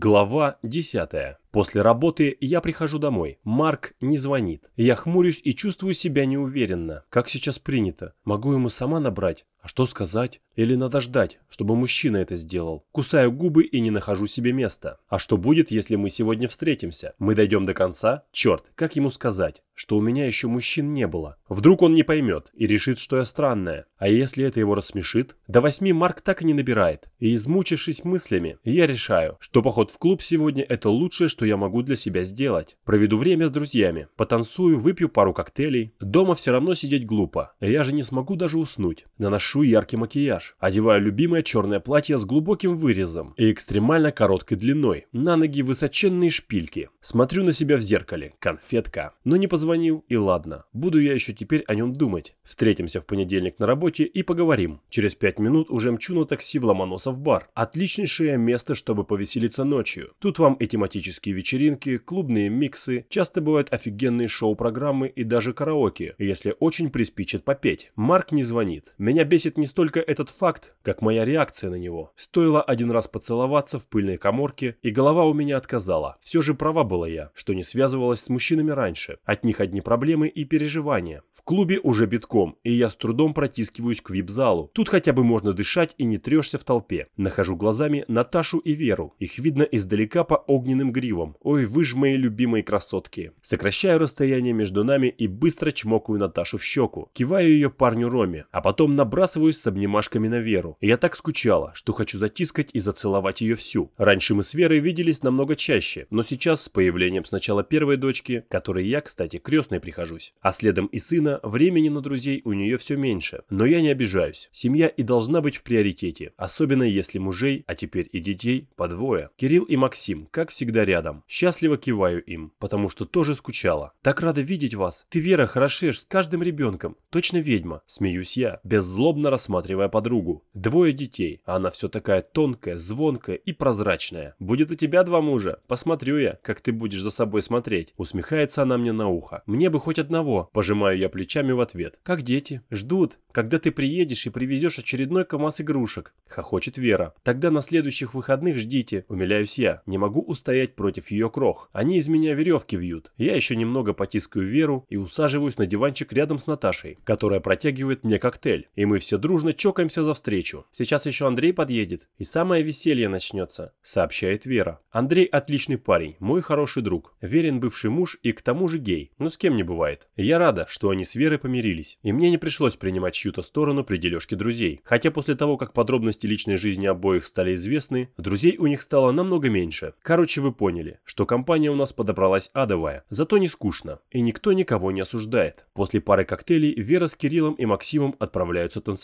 Глава 10. После работы я прихожу домой. Марк не звонит. Я хмурюсь и чувствую себя неуверенно. Как сейчас принято? Могу ему сама набрать? А что сказать? Или надо ждать, чтобы мужчина это сделал? Кусаю губы и не нахожу себе места. А что будет, если мы сегодня встретимся? Мы дойдем до конца? Черт, как ему сказать, что у меня еще мужчин не было? Вдруг он не поймет и решит, что я странная. А если это его рассмешит? До восьми Марк так и не набирает. И измучившись мыслями, я решаю, что поход в клуб сегодня это лучшее, что я могу для себя сделать. Проведу время с друзьями, потанцую, выпью пару коктейлей. Дома все равно сидеть глупо. Я же не смогу даже уснуть. Наношу яркий макияж. Одеваю любимое черное платье с глубоким вырезом и экстремально короткой длиной. На ноги высоченные шпильки. Смотрю на себя в зеркале. Конфетка. Но не позвонил, и ладно. Буду я еще теперь о нем думать. Встретимся в понедельник на работе и поговорим. Через пять минут уже мчу на такси в Ломоносов бар. Отличнейшее место, чтобы повеселиться ночью. Тут вам и тематические вечеринки, клубные миксы, часто бывают офигенные шоу-программы и даже караоке, если очень приспичит попеть. Марк не звонит. Меня бесит не столько этот факт, как моя реакция на него. Стоило один раз поцеловаться в пыльной коморке, и голова у меня отказала. Все же права была я, что не связывалась с мужчинами раньше. От них одни проблемы и переживания. В клубе уже битком, и я с трудом протискиваюсь к вип-залу. Тут хотя бы можно дышать и не трешься в толпе. Нахожу глазами Наташу и Веру. Их видно издалека по огненным гривам. Ой, вы ж мои любимые красотки. Сокращаю расстояние между нами и быстро чмокаю Наташу в щеку. Киваю ее парню Роме, а потом набрасываюсь с обнимашками на Веру. Я так скучала, что хочу затискать и зацеловать ее всю. Раньше мы с Верой виделись намного чаще, но сейчас с появлением сначала первой дочки, которой я, кстати, крестной прихожусь, а следом и сына, времени на друзей у нее все меньше. Но я не обижаюсь. Семья и должна быть в приоритете, особенно если мужей, а теперь и детей, по двое. Кирилл и Максим, как всегда рядом. Счастливо киваю им, потому что тоже скучала. Так рада видеть вас. Ты, Вера, хорошеешь с каждым ребенком. Точно ведьма, смеюсь я, беззлобно рассматривая подругу. Двое детей, а она все такая тонкая, звонкая и прозрачная. Будет у тебя два мужа. Посмотрю я, как ты будешь за собой смотреть. Усмехается она мне на ухо. Мне бы хоть одного. Пожимаю я плечами в ответ. Как дети? Ждут, когда ты приедешь и привезешь очередной КамАЗ игрушек. Хохочет Вера. Тогда на следующих выходных ждите. Умиляюсь я. Не могу устоять против ее крох. Они из меня веревки вьют. Я еще немного потискаю Веру и усаживаюсь на диванчик рядом с Наташей, которая протягивает мне коктейль. И мы все дружно чокаемся за встречу. Сейчас еще Андрей подъедет, и самое веселье начнется, сообщает Вера. Андрей отличный парень, мой хороший друг. Верен бывший муж и к тому же гей. Ну с кем не бывает. Я рада, что они с Верой помирились. И мне не пришлось принимать чью-то сторону при дележке друзей. Хотя после того, как подробности личной жизни обоих стали известны, друзей у них стало намного меньше. Короче, вы поняли, что компания у нас подобралась адовая. Зато не скучно. И никто никого не осуждает. После пары коктейлей Вера с Кириллом и Максимом отправляются танцевать.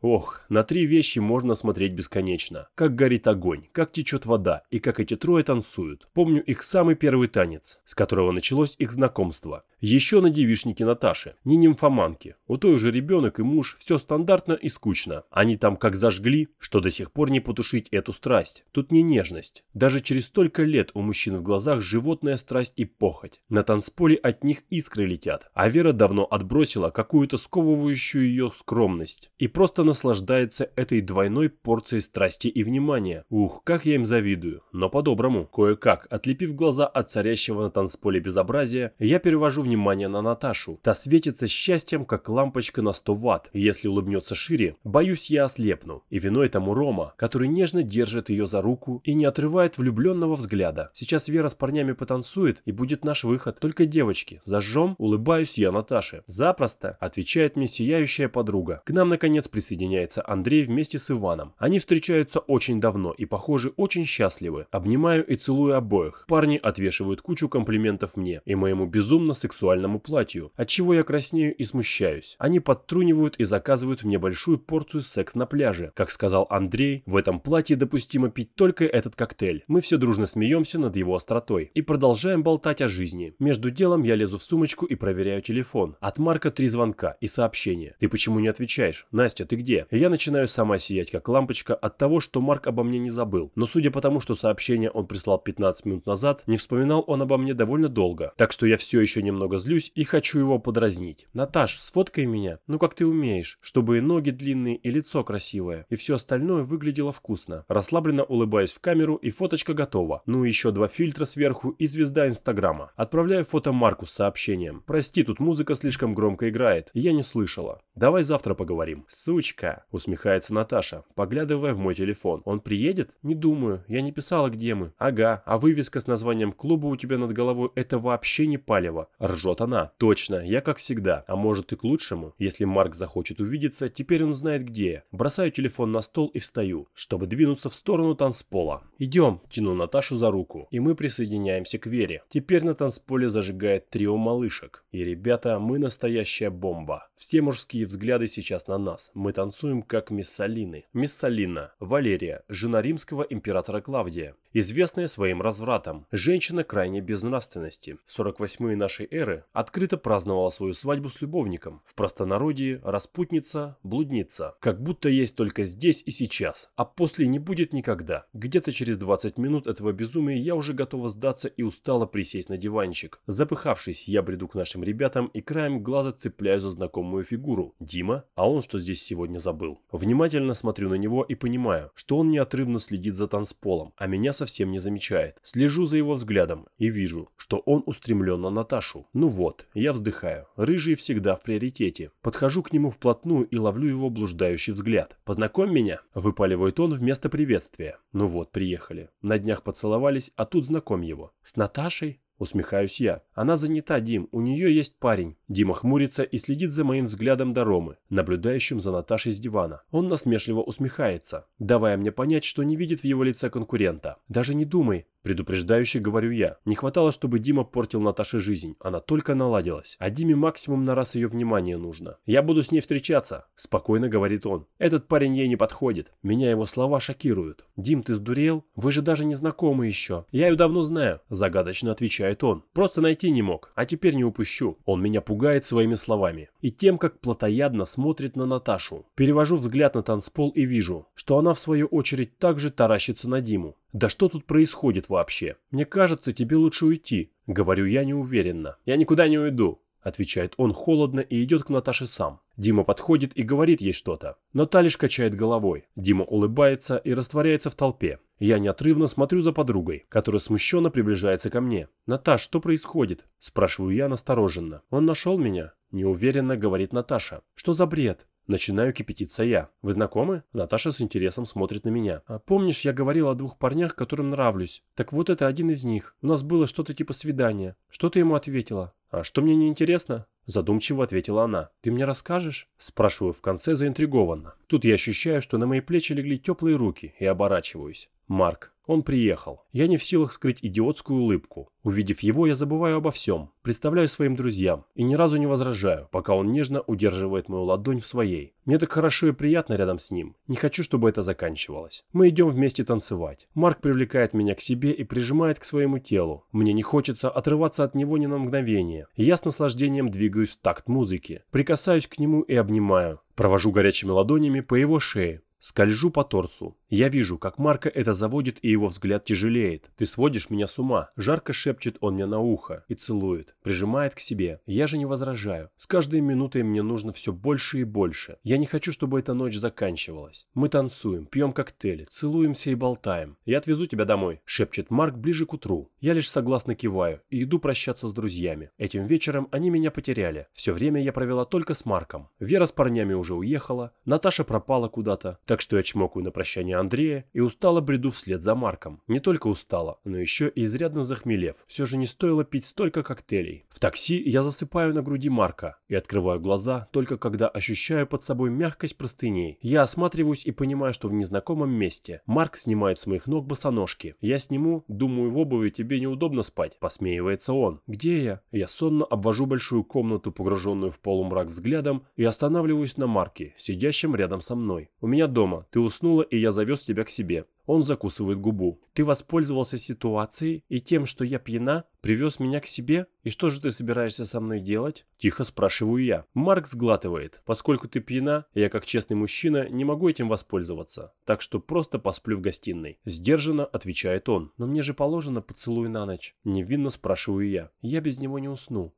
Ох, на три вещи можно смотреть бесконечно. Как горит огонь, как течет вода и как эти трое танцуют. Помню их самый первый танец, с которого началось их знакомство. Еще на девишнике Наташи, не нимфоманки. У той уже ребенок и муж, все стандартно и скучно. Они там как зажгли, что до сих пор не потушить эту страсть. Тут не нежность. Даже через столько лет у мужчин в глазах животная страсть и похоть. На танцполе от них искры летят. А Вера давно отбросила какую-то сковывающую ее скромность. И просто наслаждается этой двойной порцией страсти и внимания. Ух, как я им завидую. Но по-доброму. Кое-как, отлепив глаза от царящего на танцполе безобразия, я перевожу внимание на Наташу. Та светится счастьем, как лампочка на 100 ватт. Если улыбнется шире, боюсь, я ослепну. И виной тому Рома, который нежно держит ее за руку и не отрывает влюбленного взгляда. Сейчас Вера с парнями потанцует, и будет наш выход. Только девочки. Зажжем? Улыбаюсь я Наташе. Запросто, отвечает мне сияющая подруга. К нам, наконец, присоединяется Андрей вместе с Иваном. Они встречаются очень давно и, похоже, очень счастливы. Обнимаю и целую обоих. Парни отвешивают кучу комплиментов мне и моему безумно сексуальному платью, от чего я краснею и смущаюсь. Они подтрунивают и заказывают мне большую порцию секс на пляже. Как сказал Андрей, в этом платье допустимо пить только этот коктейль. Мы все дружно смеемся над его остротой и продолжаем болтать о жизни. Между делом я лезу в сумочку и проверяю телефон. От Марка три звонка и сообщения. Ты почему не отвечаешь? Настя, ты где? Я начинаю сама сиять, как лампочка, от того, что Марк обо мне не забыл. Но судя по тому, что сообщение он прислал 15 минут назад, не вспоминал он обо мне довольно долго. Так что я все еще немного злюсь и хочу его подразнить. Наташ, сфоткай меня, ну как ты умеешь, чтобы и ноги длинные, и лицо красивое, и все остальное выглядело вкусно. Расслабленно улыбаюсь в камеру, и фоточка готова. Ну и еще два фильтра сверху и звезда инстаграма. Отправляю фото Марку с сообщением. Прости, тут музыка слишком громко играет, я не слышала. Давай завтра поговорим. Сучка, усмехается Наташа, поглядывая в мой телефон. Он приедет? Не думаю, я не писала, где мы. Ага, а вывеска с названием клуба у тебя над головой это вообще не палево. Ржет она. Точно, я как всегда. А может и к лучшему. Если Марк захочет увидеться, теперь он знает где я. Бросаю телефон на стол и встаю, чтобы двинуться в сторону танцпола. Идем, тяну Наташу за руку. И мы присоединяемся к Вере. Теперь на танцполе зажигает трио малышек. И ребята, мы настоящая бомба. Все мужские взгляды сейчас на нас. Мы танцуем как Миссалины. Миссалина, Валерия, жена римского императора Клавдия. Известная своим развратом. Женщина крайней безнравственности. В 48-е нашей эры открыто праздновала свою свадьбу с любовником. В простонародье распутница, блудница. Как будто есть только здесь и сейчас. А после не будет никогда. Где-то через 20 минут этого безумия я уже готова сдаться и устала присесть на диванчик. Запыхавшись, я бреду к нашим ребятам и краем глаза цепляю за знакомую фигуру. Дима? А он что здесь сегодня забыл? Внимательно смотрю на него и понимаю, что он неотрывно следит за танцполом, а меня совсем совсем не замечает. Слежу за его взглядом и вижу, что он устремлен на Наташу. Ну вот, я вздыхаю. Рыжий всегда в приоритете. Подхожу к нему вплотную и ловлю его блуждающий взгляд. «Познакомь меня!» – выпаливает он вместо приветствия. Ну вот, приехали. На днях поцеловались, а тут знакомь его. «С Наташей?» Усмехаюсь я. Она занята, Дим, у нее есть парень. Дима хмурится и следит за моим взглядом до Ромы, наблюдающим за Наташей с дивана. Он насмешливо усмехается, давая мне понять, что не видит в его лице конкурента. Даже не думай, Предупреждающе говорю я. Не хватало, чтобы Дима портил Наташе жизнь. Она только наладилась. А Диме максимум на раз ее внимание нужно. Я буду с ней встречаться. Спокойно говорит он. Этот парень ей не подходит. Меня его слова шокируют. Дим, ты сдурел? Вы же даже не знакомы еще. Я ее давно знаю. Загадочно отвечает он. Просто найти не мог. А теперь не упущу. Он меня пугает своими словами. И тем, как плотоядно смотрит на Наташу. Перевожу взгляд на танцпол и вижу, что она в свою очередь также таращится на Диму. Да что тут происходит вообще? Мне кажется, тебе лучше уйти. Говорю я неуверенно. Я никуда не уйду. Отвечает он холодно и идет к Наташе сам. Дима подходит и говорит ей что-то. Но та лишь качает головой. Дима улыбается и растворяется в толпе. Я неотрывно смотрю за подругой, которая смущенно приближается ко мне. «Наташ, что происходит?» – спрашиваю я настороженно. «Он нашел меня?» – неуверенно говорит Наташа. «Что за бред?» Начинаю кипятиться я. Вы знакомы? Наташа с интересом смотрит на меня. А помнишь, я говорила о двух парнях, которым нравлюсь? Так вот это один из них. У нас было что-то типа свидания. Что ты ему ответила? А что мне не интересно? Задумчиво ответила она. «Ты мне расскажешь?» Спрашиваю в конце заинтригованно. Тут я ощущаю, что на мои плечи легли теплые руки и оборачиваюсь. Марк. Он приехал. Я не в силах скрыть идиотскую улыбку. Увидев его, я забываю обо всем, представляю своим друзьям и ни разу не возражаю, пока он нежно удерживает мою ладонь в своей. Мне так хорошо и приятно рядом с ним. Не хочу, чтобы это заканчивалось. Мы идем вместе танцевать. Марк привлекает меня к себе и прижимает к своему телу. Мне не хочется отрываться от него ни на мгновение. Я с наслаждением двигаюсь в такт музыки. Прикасаюсь к нему и обнимаю. Провожу горячими ладонями по его шее, Скольжу по торсу. Я вижу, как Марка это заводит, и его взгляд тяжелеет. «Ты сводишь меня с ума», – жарко шепчет он мне на ухо и целует. Прижимает к себе. Я же не возражаю. С каждой минутой мне нужно все больше и больше. Я не хочу, чтобы эта ночь заканчивалась. Мы танцуем, пьем коктейли, целуемся и болтаем. «Я отвезу тебя домой», – шепчет Марк ближе к утру. Я лишь согласно киваю и иду прощаться с друзьями. Этим вечером они меня потеряли. Все время я провела только с Марком. Вера с парнями уже уехала. Наташа пропала куда-то. Так что я чмокаю на прощание Андрея и устало бреду вслед за Марком. Не только устала, но еще и изрядно захмелев. Все же не стоило пить столько коктейлей. В такси я засыпаю на груди Марка и открываю глаза только когда ощущаю под собой мягкость простыней. Я осматриваюсь и понимаю, что в незнакомом месте. Марк снимает с моих ног босоножки. Я сниму, думаю, в обуви тебе неудобно спать. Посмеивается он. Где я? Я сонно обвожу большую комнату, погруженную в полумрак взглядом, и останавливаюсь на Марке, сидящем рядом со мной. У меня дома. Ты уснула, и я завез тебя к себе. Он закусывает губу. Ты воспользовался ситуацией и тем, что я пьяна, привез меня к себе? И что же ты собираешься со мной делать? Тихо спрашиваю я. Марк сглатывает. Поскольку ты пьяна, я как честный мужчина не могу этим воспользоваться. Так что просто посплю в гостиной. Сдержанно отвечает он. Но мне же положено поцелуй на ночь. Невинно спрашиваю я. Я без него не усну.